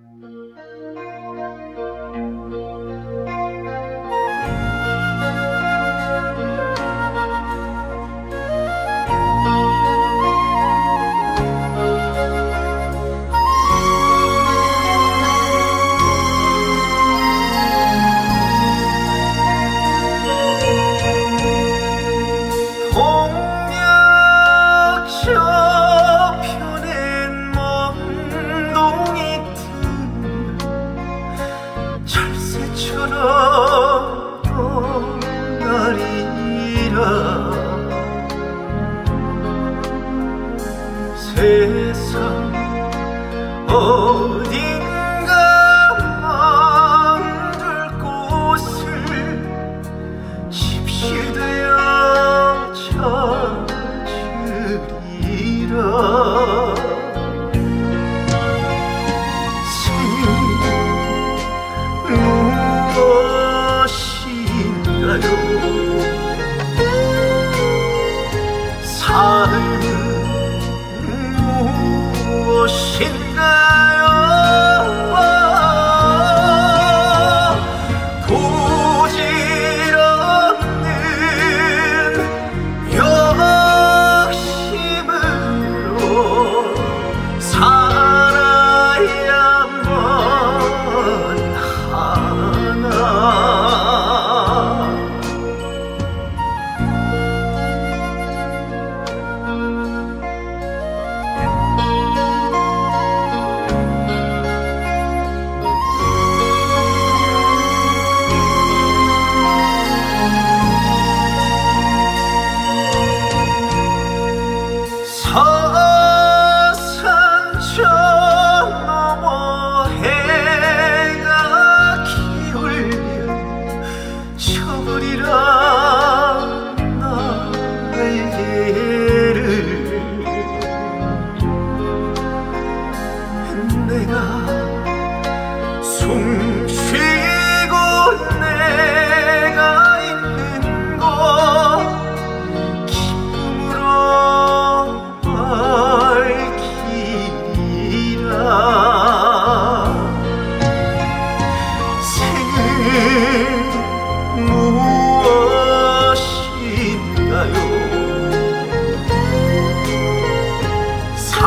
Música 세상 어 home.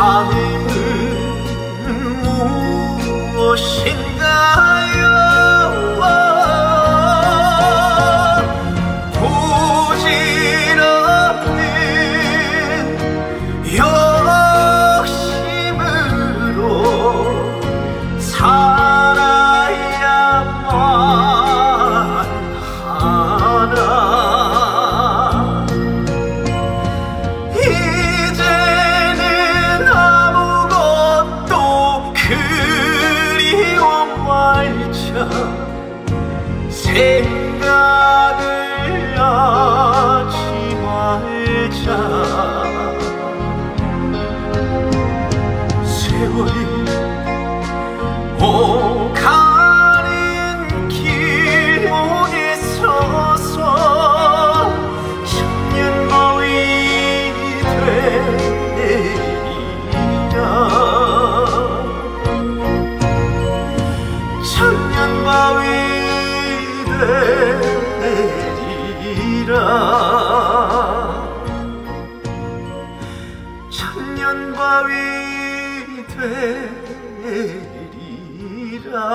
Amen. 생각을 하지 말자. 세월이 지라 천년바위 되리라.